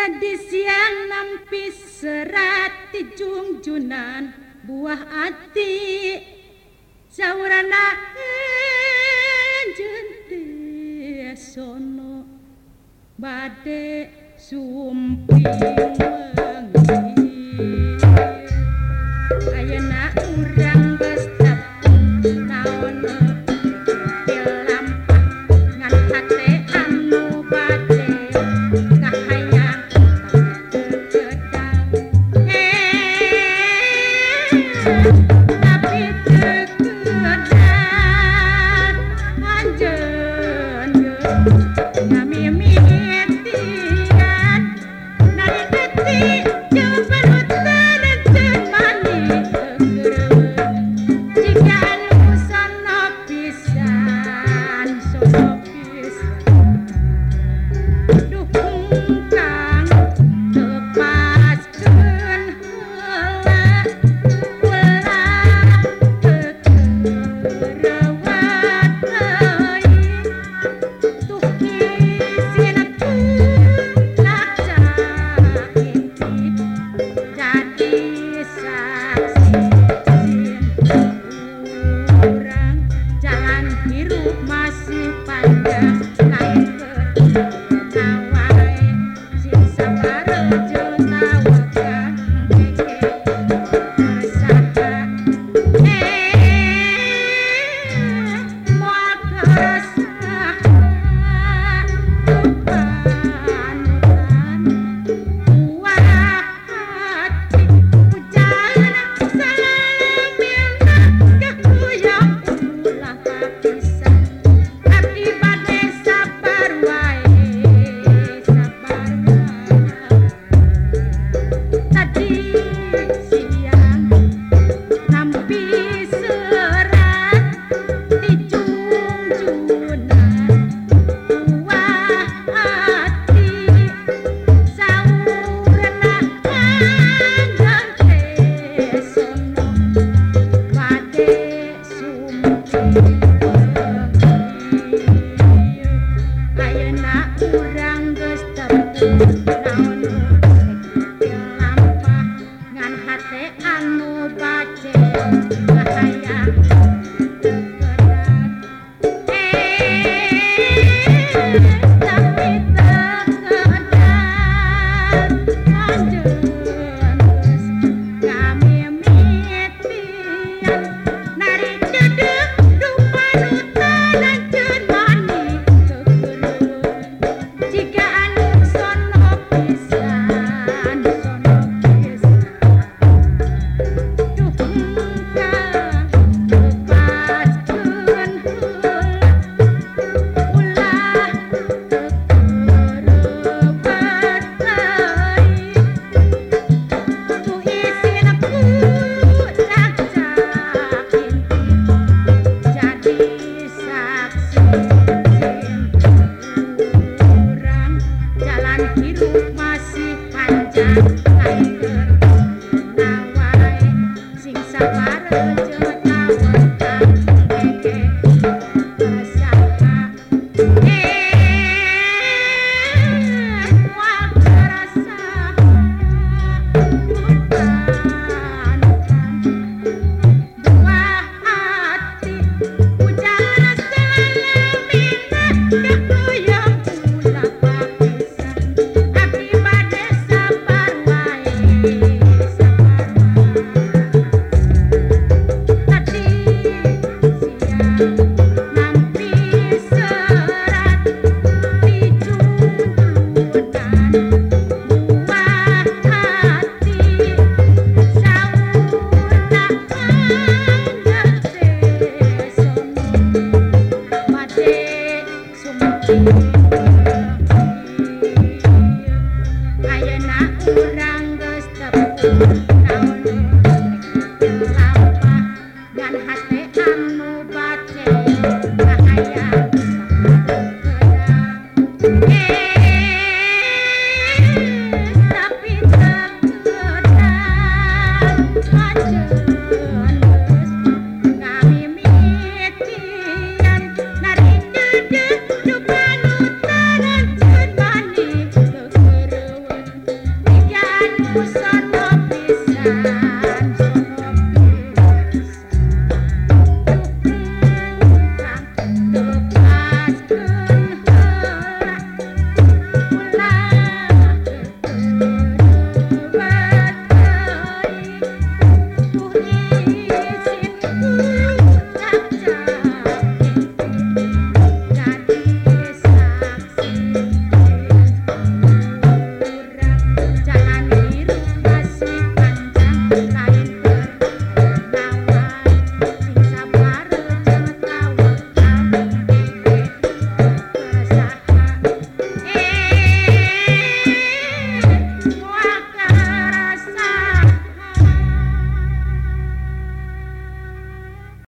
tadi siang nampi serat di jungjunan buah ati saurana jente sono. Bade sumpi Thank you. nasce panela.